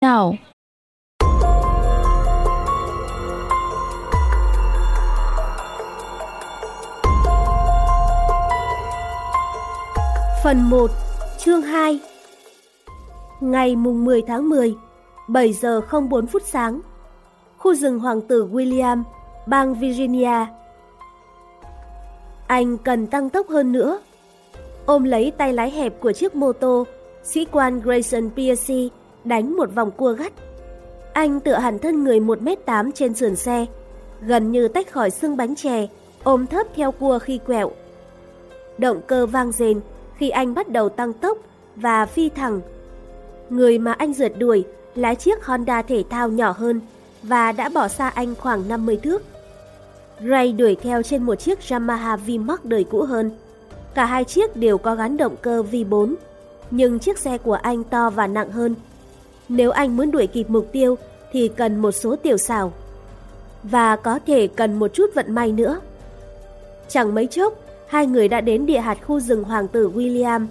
nào. Phần 1, chương 2 Ngày mùng 10 tháng 10, 7 giờ 04 phút sáng Khu rừng Hoàng tử William, bang Virginia. Anh cần tăng tốc hơn nữa. Ôm lấy tay lái hẹp của chiếc mô tô Sĩ quan Grayson Piercy đánh một vòng cua gắt Anh tựa hẳn thân người 1m8 trên sườn xe Gần như tách khỏi xương bánh chè Ôm thấp theo cua khi quẹo Động cơ vang rền khi anh bắt đầu tăng tốc và phi thẳng. Người mà anh rượt đuổi lái chiếc Honda thể thao nhỏ hơn và đã bỏ xa anh khoảng 50 thước. Ray đuổi theo trên một chiếc Yamaha V-Max đời cũ hơn. Cả hai chiếc đều có gắn động cơ V4, nhưng chiếc xe của anh to và nặng hơn. Nếu anh muốn đuổi kịp mục tiêu thì cần một số tiểu xảo. Và có thể cần một chút vận may nữa. Chẳng mấy chốc, hai người đã đến địa hạt khu rừng Hoàng tử William.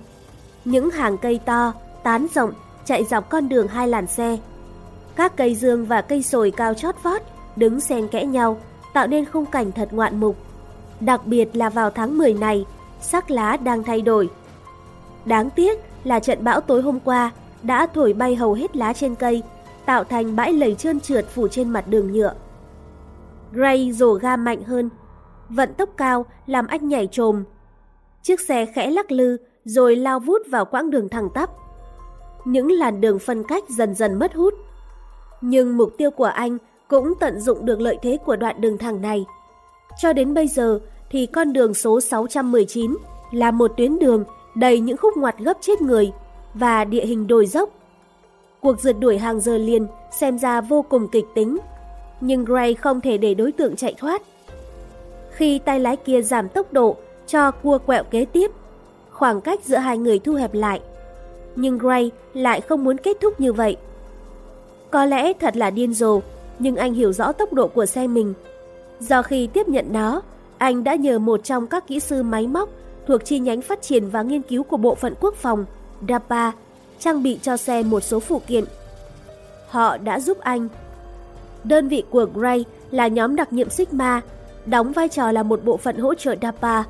Những hàng cây to, tán rộng, chạy dọc con đường hai làn xe. Các cây dương và cây sồi cao chót vót đứng xen kẽ nhau, tạo nên khung cảnh thật ngoạn mục. Đặc biệt là vào tháng 10 này, sắc lá đang thay đổi. Đáng tiếc là trận bão tối hôm qua đã thổi bay hầu hết lá trên cây, tạo thành bãi lầy trơn trượt phủ trên mặt đường nhựa. Gray rổ ga mạnh hơn, vận tốc cao làm anh nhảy trồm. Chiếc xe khẽ lắc lư rồi lao vút vào quãng đường thẳng tắp. Những làn đường phân cách dần dần mất hút. Nhưng mục tiêu của anh cũng tận dụng được lợi thế của đoạn đường thẳng này. Cho đến bây giờ thì con đường số 619 là một tuyến đường đầy những khúc ngoặt gấp chết người và địa hình đồi dốc. Cuộc rượt đuổi hàng giờ liền xem ra vô cùng kịch tính, nhưng Gray không thể để đối tượng chạy thoát. Khi tay lái kia giảm tốc độ cho cua quẹo kế tiếp, khoảng cách giữa hai người thu hẹp lại. Nhưng Gray lại không muốn kết thúc như vậy. Có lẽ thật là điên rồ, nhưng anh hiểu rõ tốc độ của xe mình. Do khi tiếp nhận nó, anh đã nhờ một trong các kỹ sư máy móc thuộc chi nhánh phát triển và nghiên cứu của Bộ phận Quốc phòng, DAPA, trang bị cho xe một số phụ kiện. Họ đã giúp anh. Đơn vị của Gray là nhóm đặc nhiệm Sigma đóng vai trò là một bộ phận hỗ trợ DAPA.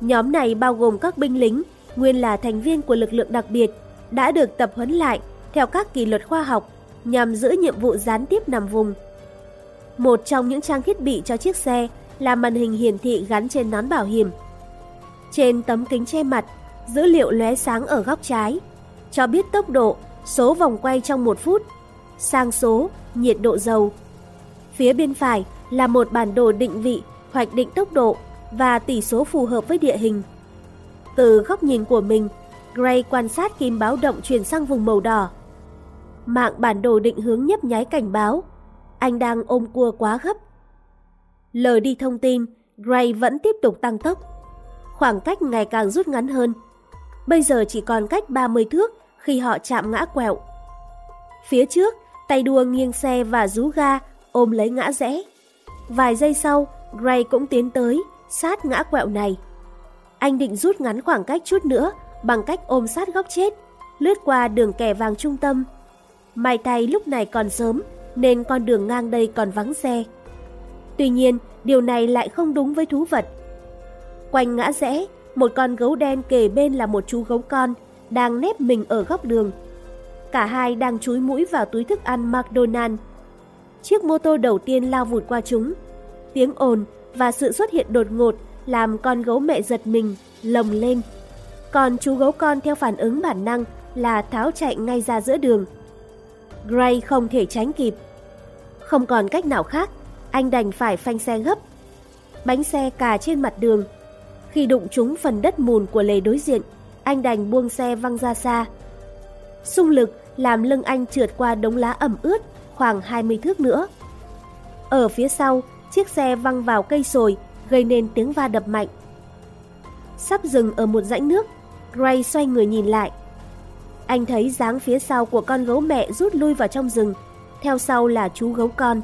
Nhóm này bao gồm các binh lính, nguyên là thành viên của lực lượng đặc biệt, đã được tập huấn lại theo các kỷ luật khoa học nhằm giữ nhiệm vụ gián tiếp nằm vùng. Một trong những trang thiết bị cho chiếc xe là màn hình hiển thị gắn trên nón bảo hiểm. Trên tấm kính che mặt, dữ liệu lóe sáng ở góc trái, cho biết tốc độ, số vòng quay trong một phút, sang số, nhiệt độ dầu. Phía bên phải là một bản đồ định vị, hoạch định tốc độ và tỷ số phù hợp với địa hình. Từ góc nhìn của mình, Gray quan sát kim báo động chuyển sang vùng màu đỏ. Mạng bản đồ định hướng nhấp nháy cảnh báo. Anh đang ôm cua quá gấp. Lờ đi thông tin, Gray vẫn tiếp tục tăng tốc. Khoảng cách ngày càng rút ngắn hơn. Bây giờ chỉ còn cách 30 thước khi họ chạm ngã quẹo. Phía trước, tay đua nghiêng xe và rú ga ôm lấy ngã rẽ. Vài giây sau, Gray cũng tiến tới, sát ngã quẹo này. Anh định rút ngắn khoảng cách chút nữa bằng cách ôm sát góc chết, lướt qua đường kẻ vàng trung tâm. May tay lúc này còn sớm, nên con đường ngang đây còn vắng xe. Tuy nhiên, điều này lại không đúng với thú vật. Quanh ngã rẽ, một con gấu đen kề bên là một chú gấu con, đang nép mình ở góc đường. Cả hai đang chúi mũi vào túi thức ăn McDonald. Chiếc mô tô đầu tiên lao vụt qua chúng. Tiếng ồn và sự xuất hiện đột ngột làm con gấu mẹ giật mình, lồng lên. Còn chú gấu con theo phản ứng bản năng là tháo chạy ngay ra giữa đường. Gray không thể tránh kịp. Không còn cách nào khác, anh đành phải phanh xe gấp. Bánh xe cà trên mặt đường. Khi đụng trúng phần đất mùn của lề đối diện, anh đành buông xe văng ra xa. Xung lực làm lưng anh trượt qua đống lá ẩm ướt khoảng 20 thước nữa. Ở phía sau, chiếc xe văng vào cây sồi, gây nên tiếng va đập mạnh. Sắp dừng ở một rãnh nước, Gray xoay người nhìn lại. Anh thấy dáng phía sau của con gấu mẹ rút lui vào trong rừng, theo sau là chú gấu con.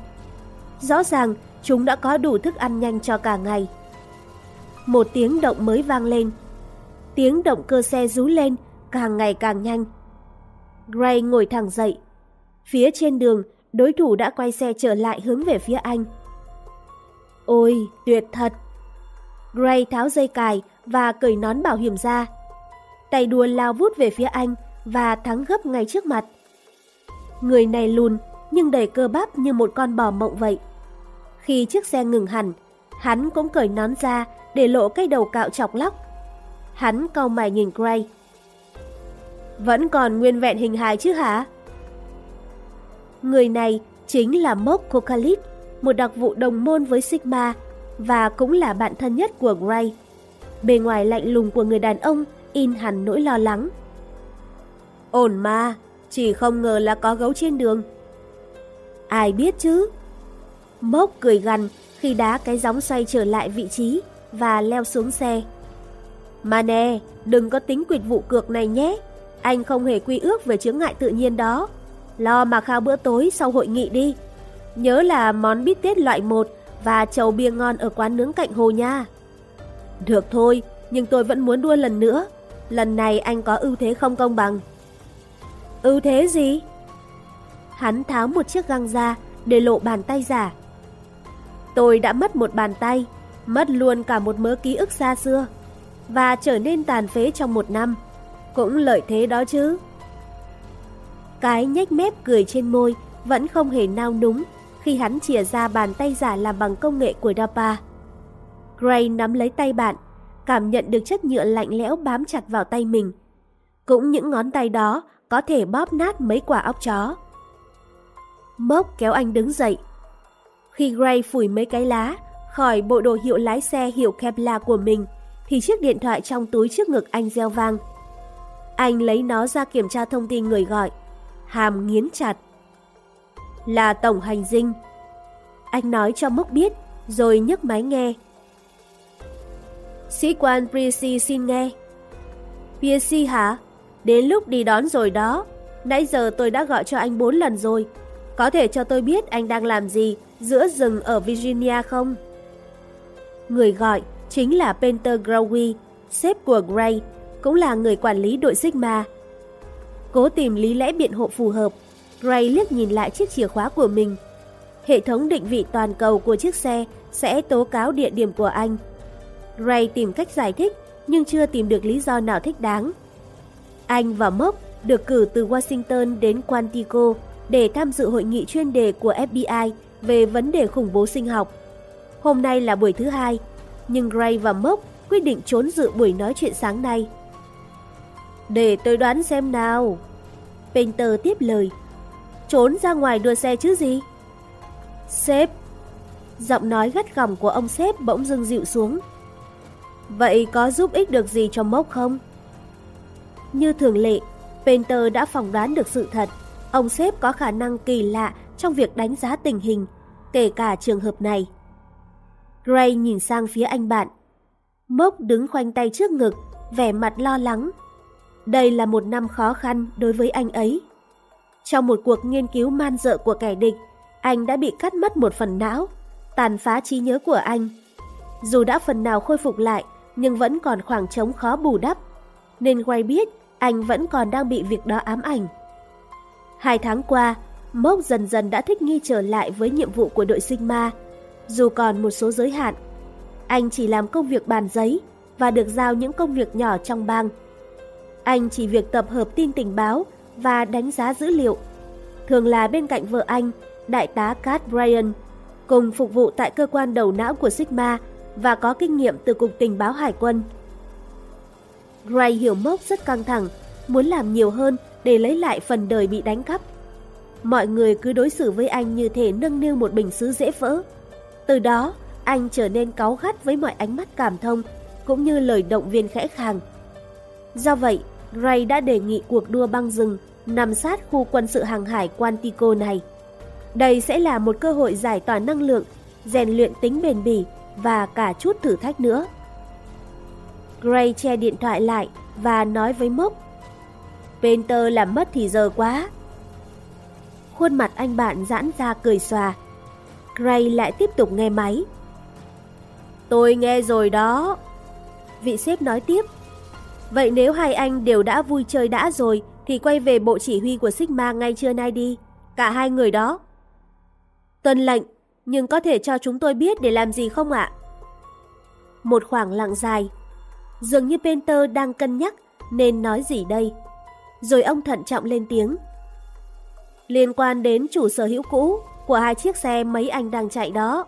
Rõ ràng, chúng đã có đủ thức ăn nhanh cho cả ngày. Một tiếng động mới vang lên. Tiếng động cơ xe rú lên, càng ngày càng nhanh. Gray ngồi thẳng dậy. Phía trên đường, đối thủ đã quay xe trở lại hướng về phía anh. Ôi, tuyệt thật! Gray tháo dây cài và cởi nón bảo hiểm ra. Tay đua lao vút về phía anh và thắng gấp ngay trước mặt. Người này lùn nhưng đầy cơ bắp như một con bò mộng vậy. Khi chiếc xe ngừng hẳn, hắn cũng cởi nón ra để lộ cái đầu cạo chọc lóc. Hắn cau mày nhìn Gray. Vẫn còn nguyên vẹn hình hài chứ hả? Người này chính là Mok Kokalit, một đặc vụ đồng môn với Sigma và cũng là bạn thân nhất của Gray. Bề ngoài lạnh lùng của người đàn ông in hẳn nỗi lo lắng. Ổn mà, chỉ không ngờ là có gấu trên đường. Ai biết chứ? Mốc cười gằn khi đá cái gióng xoay trở lại vị trí và leo xuống xe. Mà nè, đừng có tính quyệt vụ cược này nhé. Anh không hề quy ước về chướng ngại tự nhiên đó. Lo mà khao bữa tối sau hội nghị đi. Nhớ là món bít tết loại 1 và chầu bia ngon ở quán nướng cạnh hồ nha. Được thôi, nhưng tôi vẫn muốn đua lần nữa. Lần này anh có ưu thế không công bằng. Ưu thế gì? Hắn tháo một chiếc găng ra để lộ bàn tay giả. Tôi đã mất một bàn tay, mất luôn cả một mớ ký ức xa xưa và trở nên tàn phế trong một năm. Cũng lợi thế đó chứ. Cái nhếch mép cười trên môi vẫn không hề nao núng khi hắn chìa ra bàn tay giả làm bằng công nghệ của DAPA. Gray nắm lấy tay bạn, cảm nhận được chất nhựa lạnh lẽo bám chặt vào tay mình. Cũng những ngón tay đó có thể bóp nát mấy quả óc chó. Mốc kéo anh đứng dậy. Khi Gray phủi mấy cái lá khỏi bộ đồ hiệu lái xe hiệu Kevlar của mình, thì chiếc điện thoại trong túi trước ngực anh reo vang. Anh lấy nó ra kiểm tra thông tin người gọi. Hàm nghiến chặt. Là tổng hành dinh. Anh nói cho Mốc biết, rồi nhấc máy nghe. Sĩ quan Prissy xin nghe. Prissy hả? Đến lúc đi đón rồi đó. Nãy giờ tôi đã gọi cho anh bốn lần rồi. Có thể cho tôi biết anh đang làm gì giữa rừng ở Virginia không? Người gọi chính là Peter Growy, sếp của Gray, cũng là người quản lý đội Sigma. Cố tìm lý lẽ biện hộ phù hợp, Gray liếc nhìn lại chiếc chìa khóa của mình. Hệ thống định vị toàn cầu của chiếc xe sẽ tố cáo địa điểm của anh. Gray tìm cách giải thích nhưng chưa tìm được lý do nào thích đáng. Anh và Mốc được cử từ Washington đến Quantico để tham dự hội nghị chuyên đề của FBI về vấn đề khủng bố sinh học. Hôm nay là buổi thứ hai, nhưng Gray và Mốc quyết định trốn dự buổi nói chuyện sáng nay. Để tôi đoán xem nào. Painter tiếp lời. Trốn ra ngoài đua xe chứ gì? Sếp. Giọng nói gắt gỏng của ông sếp bỗng dưng dịu xuống. Vậy có giúp ích được gì cho Mốc không? Như thường lệ, Painter đã phỏng đoán được sự thật. Ông sếp có khả năng kỳ lạ trong việc đánh giá tình hình, kể cả trường hợp này. Gray nhìn sang phía anh bạn. Mốc đứng khoanh tay trước ngực, vẻ mặt lo lắng. Đây là một năm khó khăn đối với anh ấy. Trong một cuộc nghiên cứu man dợ của kẻ địch, anh đã bị cắt mất một phần não, tàn phá trí nhớ của anh. Dù đã phần nào khôi phục lại, nhưng vẫn còn khoảng trống khó bù đắp. Nên Gray biết anh vẫn còn đang bị việc đó ám ảnh. Hai tháng qua, Mốc dần dần đã thích nghi trở lại với nhiệm vụ của đội Sigma, dù còn một số giới hạn. Anh chỉ làm công việc bàn giấy và được giao những công việc nhỏ trong bang. Anh chỉ việc tập hợp tin tình báo và đánh giá dữ liệu. Thường là bên cạnh vợ anh, đại tá Cat Bryan, cùng phục vụ tại cơ quan đầu não của Sigma và có kinh nghiệm từ Cục Tình báo Hải quân. Gray hiểu Mốc rất căng thẳng, muốn làm nhiều hơn để lấy lại phần đời bị đánh cắp. Mọi người cứ đối xử với anh như thể nâng niu một bình sứ dễ vỡ. Từ đó, anh trở nên cáu gắt với mọi ánh mắt cảm thông, cũng như lời động viên khẽ khàng. Do vậy, Gray đã đề nghị cuộc đua băng rừng nằm sát khu quân sự hàng hải Quantico này. Đây sẽ là một cơ hội giải tỏa năng lượng, rèn luyện tính bền bỉ và cả chút thử thách nữa. Gray che điện thoại lại và nói với Mốc. Penter làm mất thì giờ quá. Khuôn mặt anh bạn giãn ra cười xòa. Gray lại tiếp tục nghe máy. Tôi nghe rồi đó. Vị sếp nói tiếp. Vậy nếu hai anh đều đã vui chơi đã rồi thì quay về bộ chỉ huy của Sigma ngay trưa nay đi. cả hai người đó. Tuân lệnh, nhưng có thể cho chúng tôi biết để làm gì không ạ? Một khoảng lặng dài. Dường như Penter đang cân nhắc nên nói gì đây. Rồi ông thận trọng lên tiếng. Liên quan đến chủ sở hữu cũ của hai chiếc xe mấy anh đang chạy đó.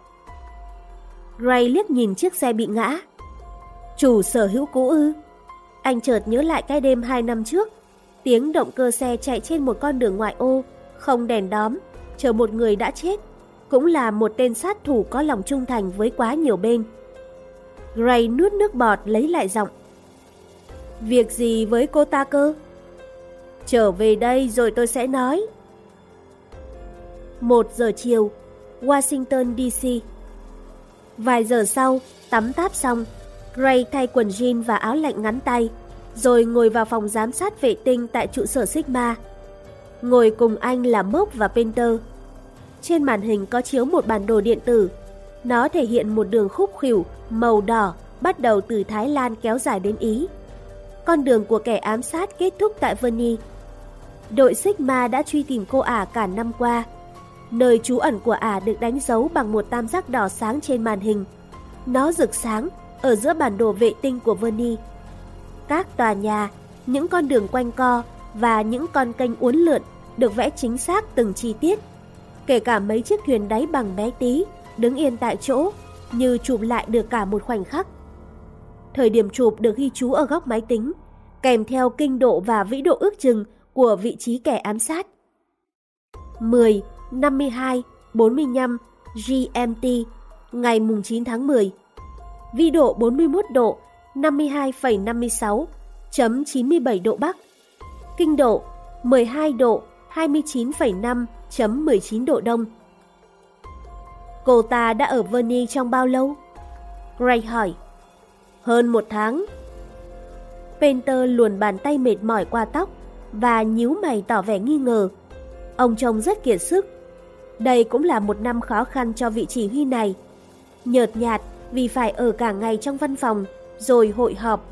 Ray liếc nhìn chiếc xe bị ngã. Chủ sở hữu cũ ư? Anh chợt nhớ lại cái đêm hai năm trước. Tiếng động cơ xe chạy trên một con đường ngoại ô, không đèn đóm, chờ một người đã chết. Cũng là một tên sát thủ có lòng trung thành với quá nhiều bên. Gray nuốt nước bọt lấy lại giọng. Việc gì với cô ta cơ? Trở về đây rồi tôi sẽ nói. Một giờ chiều, Washington DC. Vài giờ sau, tắm táp xong, Gray thay quần jean và áo lạnh ngắn tay, rồi ngồi vào phòng giám sát vệ tinh tại trụ sở Sigma. Ngồi cùng anh là Mốc và Painter. Trên màn hình có chiếu một bản đồ điện tử. Nó thể hiện một đường khúc khỉu màu đỏ bắt đầu từ Thái Lan kéo dài đến Ý. Con đường của kẻ ám sát kết thúc tại Verney. Đội Sigma đã truy tìm cô ả cả năm qua. Nơi trú ẩn của ả được đánh dấu bằng một tam giác đỏ sáng trên màn hình. Nó rực sáng ở giữa bản đồ vệ tinh của Verni. Các tòa nhà, những con đường quanh co và những con kênh uốn lượn được vẽ chính xác từng chi tiết. Kể cả mấy chiếc thuyền đáy bằng bé tí, đứng yên tại chỗ, như chụp lại được cả một khoảnh khắc. Thời điểm chụp được ghi chú ở góc máy tính, kèm theo kinh độ và vĩ độ ước chừng của vị trí kẻ ám sát. 10, 52, 45 GMT ngày 9 tháng 10. Vĩ độ 41 độ, 52,56.97 độ Bắc. Kinh độ 12 độ, 29,5.19 độ Đông. Cô ta đã ở Verney trong bao lâu? Gray hỏi. Hơn một tháng. Painter luồn bàn tay mệt mỏi qua tóc và nhíu mày tỏ vẻ nghi ngờ. Ông trông rất kiệt sức. Đây cũng là một năm khó khăn cho vị chỉ huy này. Nhợt nhạt vì phải ở cả ngày trong văn phòng, rồi hội họp.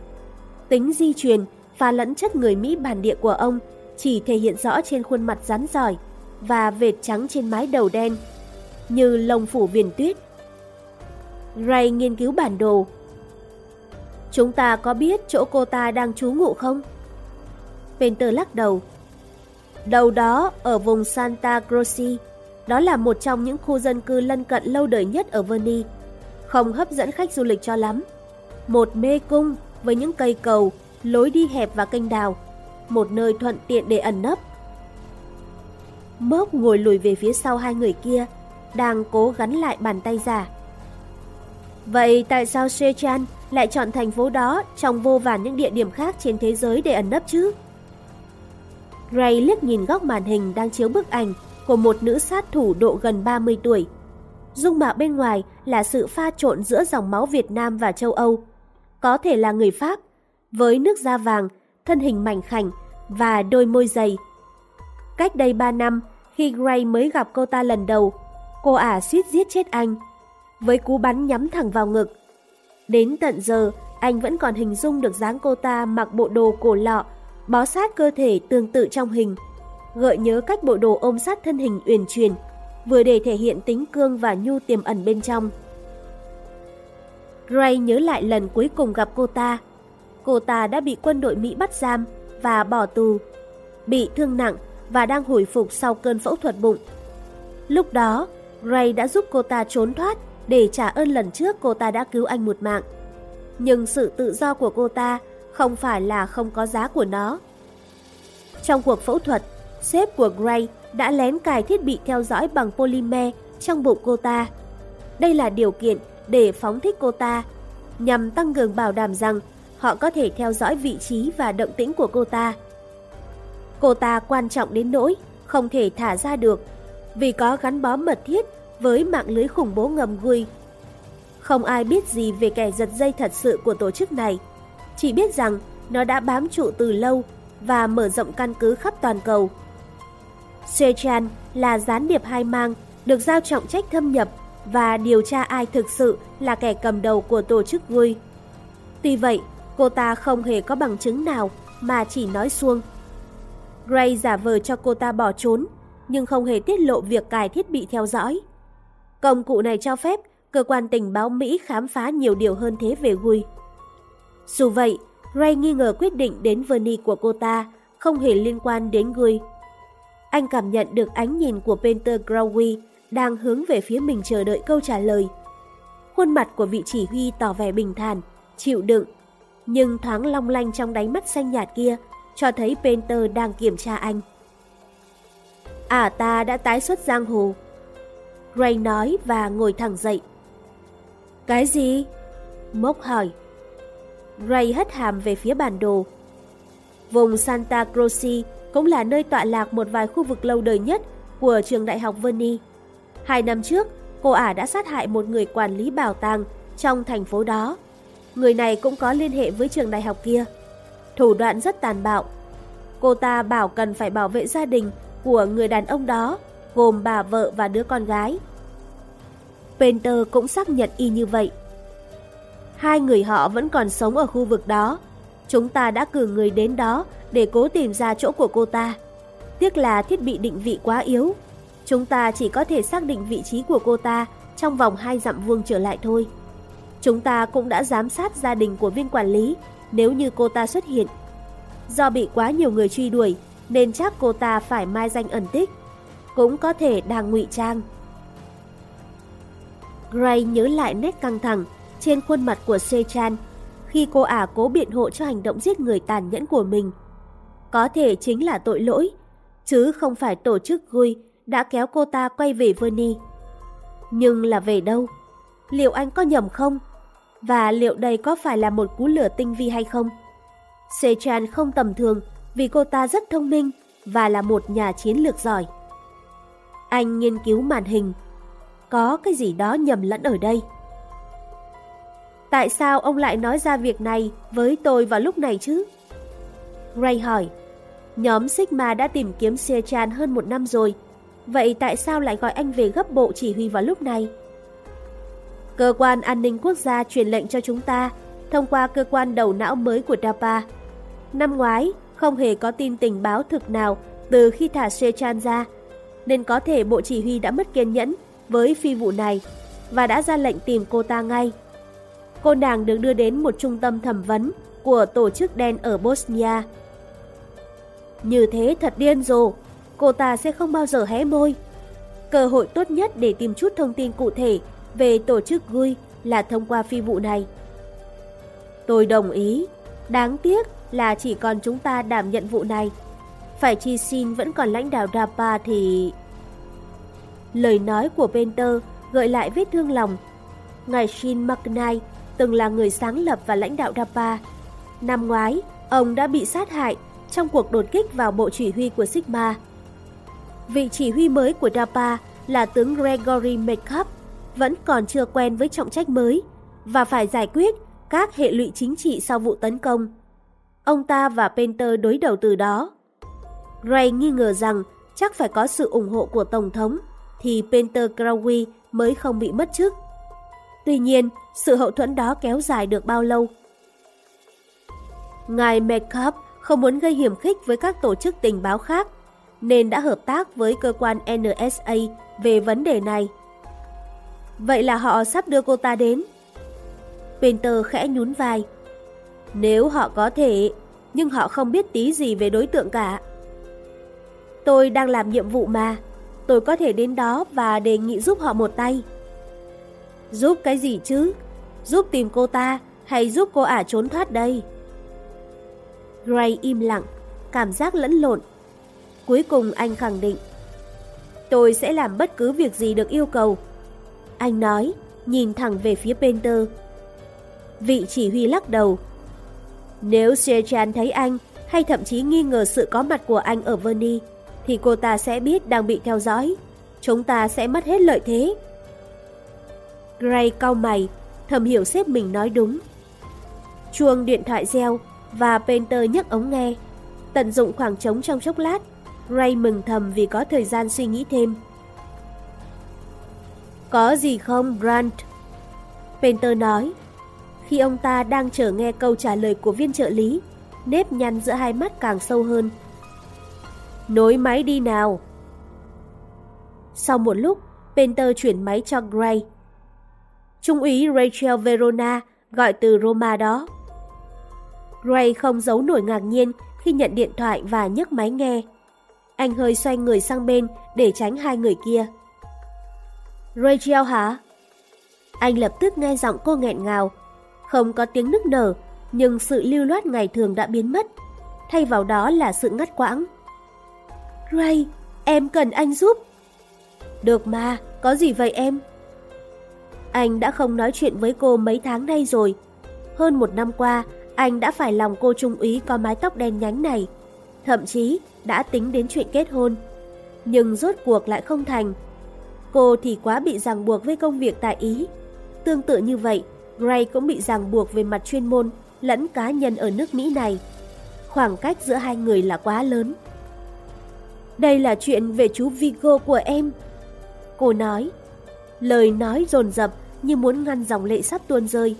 Tính di truyền và lẫn chất người Mỹ bản địa của ông chỉ thể hiện rõ trên khuôn mặt rắn giỏi và vệt trắng trên mái đầu đen, như lông phủ viền tuyết. Ray nghiên cứu bản đồ. Chúng ta có biết chỗ cô ta đang trú ngụ không? Penter lắc đầu. Đầu đó ở vùng Santa Croce, đó là một trong những khu dân cư lân cận lâu đời nhất ở Venice không hấp dẫn khách du lịch cho lắm. Một mê cung với những cây cầu, lối đi hẹp và kênh đào, một nơi thuận tiện để ẩn nấp. Mốc ngồi lùi về phía sau hai người kia, đang cố gắn lại bàn tay giả. Vậy tại sao Sechan lại chọn thành phố đó trong vô vàn những địa điểm khác trên thế giới để ẩn nấp chứ? Ray liếc nhìn góc màn hình đang chiếu bức ảnh của một nữ sát thủ độ gần 30 tuổi dung mạo bên ngoài là sự pha trộn giữa dòng máu Việt Nam và châu Âu. Có thể là người Pháp, với nước da vàng, thân hình mảnh khảnh và đôi môi dày. Cách đây 3 năm, khi Gray mới gặp cô ta lần đầu, cô ả suýt giết chết anh, với cú bắn nhắm thẳng vào ngực. Đến tận giờ, anh vẫn còn hình dung được dáng cô ta mặc bộ đồ cổ lọ, bó sát cơ thể tương tự trong hình, gợi nhớ cách bộ đồ ôm sát thân hình uyển chuyển vừa để thể hiện tính cương và nhu tiềm ẩn bên trong. Gray nhớ lại lần cuối cùng gặp cô ta. Cô ta đã bị quân đội Mỹ bắt giam và bỏ tù, bị thương nặng và đang hồi phục sau cơn phẫu thuật bụng. Lúc đó, Gray đã giúp cô ta trốn thoát để trả ơn lần trước cô ta đã cứu anh một mạng. Nhưng sự tự do của cô ta không phải là không có giá của nó. Trong cuộc phẫu thuật, sếp của Gray đã lén cài thiết bị theo dõi bằng polymer trong bụng cô ta. Đây là điều kiện để phóng thích cô ta, nhằm tăng cường bảo đảm rằng họ có thể theo dõi vị trí và động tĩnh của cô ta. Cô ta quan trọng đến nỗi không thể thả ra được vì có gắn bó mật thiết với mạng lưới khủng bố ngầm Gui. Không ai biết gì về kẻ giật dây thật sự của tổ chức này, chỉ biết rằng nó đã bám trụ từ lâu và mở rộng căn cứ khắp toàn cầu. Sechan là gián điệp hai mang, được giao trọng trách thâm nhập và điều tra ai thực sự là kẻ cầm đầu của tổ chức vui. Tuy vậy, cô ta không hề có bằng chứng nào mà chỉ nói suông. Gray giả vờ cho cô ta bỏ trốn, nhưng không hề tiết lộ việc cài thiết bị theo dõi. Công cụ này cho phép cơ quan tình báo Mỹ khám phá nhiều điều hơn thế về Gui. Dù vậy, Gray nghi ngờ quyết định đến Vernie của cô ta không hề liên quan đến Gui. Anh cảm nhận được ánh nhìn của Peter Growy đang hướng về phía mình chờ đợi câu trả lời. Khuôn mặt của vị chỉ huy tỏ vẻ bình thản, chịu đựng, nhưng thoáng long lanh trong đáy mắt xanh nhạt kia cho thấy Peter đang kiểm tra anh. À ta đã tái xuất giang hồ. Ray nói và ngồi thẳng dậy. Cái gì? Mốc hỏi. Ray hất hàm về phía bản đồ. Vùng Santa Croce cũng là nơi tọa lạc một vài khu vực lâu đời nhất của trường đại học Vernie. Hai năm trước, cô ả đã sát hại một người quản lý bảo tàng trong thành phố đó. Người này cũng có liên hệ với trường đại học kia. Thủ đoạn rất tàn bạo. Cô ta bảo cần phải bảo vệ gia đình của người đàn ông đó, gồm bà vợ và đứa con gái. Painter cũng xác nhận y như vậy. Hai người họ vẫn còn sống ở khu vực đó. Chúng ta đã cử người đến đó để cố tìm ra chỗ của cô ta. Tiếc là thiết bị định vị quá yếu. Chúng ta chỉ có thể xác định vị trí của cô ta trong vòng hai dặm vuông trở lại thôi. Chúng ta cũng đã giám sát gia đình của viên quản lý nếu như cô ta xuất hiện. Do bị quá nhiều người truy đuổi nên chắc cô ta phải mai danh ẩn tích. Cũng có thể đang ngụy trang. Gray nhớ lại nét căng thẳng trên khuôn mặt của Sechan khi cô ả cố biện hộ cho hành động giết người tàn nhẫn của mình. Có thể chính là tội lỗi, chứ không phải tổ chức Gui đã kéo cô ta quay về Vernie. Nhưng là về đâu? Liệu anh có nhầm không? Và liệu đây có phải là một cú lửa tinh vi hay không? Sechan không tầm thường vì cô ta rất thông minh và là một nhà chiến lược giỏi. Anh nghiên cứu màn hình. Có cái gì đó nhầm lẫn ở đây. Tại sao ông lại nói ra việc này với tôi vào lúc này chứ? Ray hỏi. Nhóm Sigma đã tìm kiếm Sechan hơn một năm rồi. Vậy tại sao lại gọi anh về gấp bộ chỉ huy vào lúc này? Cơ quan an ninh quốc gia truyền lệnh cho chúng ta thông qua cơ quan đầu não mới của DAPA. Năm ngoái, không hề có tin tình báo thực nào từ khi thả Sechan ra, nên có thể Bộ Chỉ huy đã mất kiên nhẫn với phi vụ này và đã ra lệnh tìm cô ta ngay. Cô nàng được đưa đến một trung tâm thẩm vấn của tổ chức đen ở Bosnia. Như thế thật điên rồ, cô ta sẽ không bao giờ hé môi. Cơ hội tốt nhất để tìm chút thông tin cụ thể về tổ chức GUI là thông qua phi vụ này. Tôi đồng ý, đáng tiếc là chỉ còn chúng ta đảm nhận vụ này. Phải chi xin vẫn còn lãnh đạo Dapa thì... Lời nói của Penter gợi lại vết thương lòng. Ngài Shin McKnight từng là người sáng lập và lãnh đạo Dapa Năm ngoái, ông đã bị sát hại trong cuộc đột kích vào bộ chỉ huy của Sigma. Vị chỉ huy mới của DAPA là tướng Gregory Metcalf vẫn còn chưa quen với trọng trách mới và phải giải quyết các hệ lụy chính trị sau vụ tấn công. Ông ta và Penter đối đầu từ đó. Ray nghi ngờ rằng chắc phải có sự ủng hộ của Tổng thống thì Penter Crowley mới không bị mất chức. Tuy nhiên, sự hậu thuẫn đó kéo dài được bao lâu? Ngài Metcalf không muốn gây hiểm khích với các tổ chức tình báo khác, nên đã hợp tác với cơ quan NSA về vấn đề này. Vậy là họ sắp đưa cô ta đến. Painter khẽ nhún vai. Nếu họ có thể, nhưng họ không biết tí gì về đối tượng cả. Tôi đang làm nhiệm vụ mà, tôi có thể đến đó và đề nghị giúp họ một tay. Giúp cái gì chứ? Giúp tìm cô ta hay giúp cô ả trốn thoát đây? Gray im lặng, cảm giác lẫn lộn. Cuối cùng anh khẳng định. Tôi sẽ làm bất cứ việc gì được yêu cầu. Anh nói, nhìn thẳng về phía Painter. Vị chỉ huy lắc đầu. Nếu Sechan thấy anh hay thậm chí nghi ngờ sự có mặt của anh ở Vernie, thì cô ta sẽ biết đang bị theo dõi. Chúng ta sẽ mất hết lợi thế. Gray cau mày, thầm hiểu sếp mình nói đúng. Chuông điện thoại reo và Painter nhấc ống nghe. Tận dụng khoảng trống trong chốc lát, Gray mừng thầm vì có thời gian suy nghĩ thêm. Có gì không, Grant? Painter nói. Khi ông ta đang chờ nghe câu trả lời của viên trợ lý, nếp nhăn giữa hai mắt càng sâu hơn. Nối máy đi nào. Sau một lúc, Painter chuyển máy cho Gray. Trung úy Rachel Verona gọi từ Roma đó. Ray không giấu nổi ngạc nhiên khi nhận điện thoại và nhấc máy nghe. Anh hơi xoay người sang bên để tránh hai người kia. Rachel hả? Anh lập tức nghe giọng cô nghẹn ngào. Không có tiếng nức nở, nhưng sự lưu loát ngày thường đã biến mất. Thay vào đó là sự ngắt quãng. Ray, em cần anh giúp. Được mà, có gì vậy em? Anh đã không nói chuyện với cô mấy tháng nay rồi. Hơn một năm qua, anh đã phải lòng cô trung úy có mái tóc đen nhánh này. Thậm chí đã tính đến chuyện kết hôn. Nhưng rốt cuộc lại không thành. Cô thì quá bị ràng buộc với công việc tại Ý. Tương tự như vậy, Gray cũng bị ràng buộc về mặt chuyên môn lẫn cá nhân ở nước Mỹ này. Khoảng cách giữa hai người là quá lớn. Đây là chuyện về chú Vigo của em. Cô nói, lời nói dồn dập như muốn ngăn dòng lệ sắp tuôn rơi.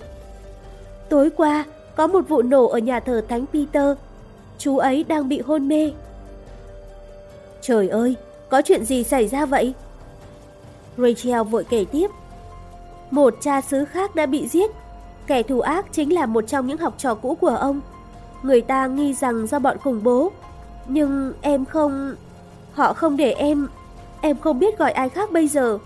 Tối qua, có một vụ nổ ở nhà thờ Thánh Peter. Chú ấy đang bị hôn mê. Trời ơi, có chuyện gì xảy ra vậy? Rachel vội kể tiếp. Một cha xứ khác đã bị giết. Kẻ thù ác chính là một trong những học trò cũ của ông. Người ta nghi rằng do bọn khủng bố. Nhưng em không... Họ không để em... Em không biết gọi ai khác bây giờ.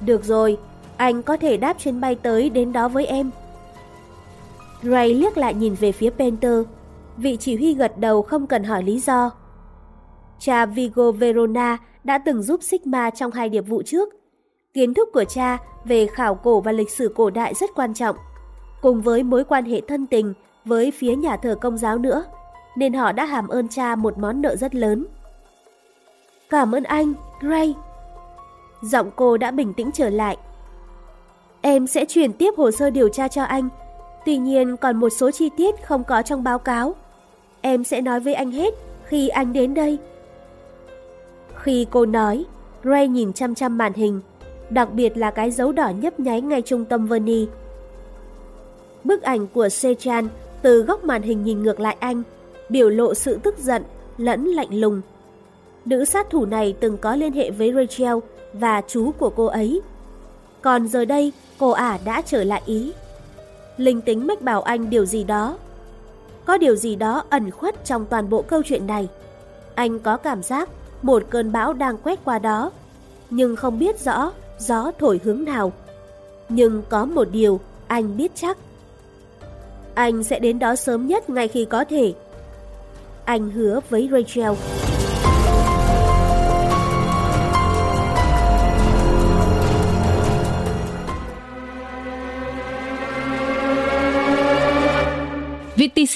Được rồi, anh có thể đáp chuyến bay tới đến đó với em. Ray liếc lại nhìn về phía Penter. Vị chỉ huy gật đầu không cần hỏi lý do. Cha Vigo Verona đã từng giúp Sigma trong hai điệp vụ trước. Kiến thức của cha về khảo cổ và lịch sử cổ đại rất quan trọng, cùng với mối quan hệ thân tình với phía nhà thờ công giáo nữa, nên họ đã hàm ơn cha một món nợ rất lớn. Cảm ơn anh, Gray. Giọng cô đã bình tĩnh trở lại. Em sẽ chuyển tiếp hồ sơ điều tra cho anh, tuy nhiên còn một số chi tiết không có trong báo cáo. Em sẽ nói với anh hết khi anh đến đây. Khi cô nói, Ray nhìn chăm chăm màn hình, đặc biệt là cái dấu đỏ nhấp nháy ngay trung tâm Vernie. Bức ảnh của Sechan từ góc màn hình nhìn ngược lại anh, biểu lộ sự tức giận lẫn lạnh lùng. Nữ sát thủ này từng có liên hệ với Rachel và chú của cô ấy. Còn giờ đây, cô ả đã trở lại Ý. Linh tính mách bảo anh điều gì đó. Có điều gì đó ẩn khuất trong toàn bộ câu chuyện này. Anh có cảm giác một cơn bão đang quét qua đó, nhưng không biết rõ gió thổi hướng nào. Nhưng có một điều anh biết chắc. Anh sẽ đến đó sớm nhất ngay khi có thể. Anh hứa với Rachel. criticismo.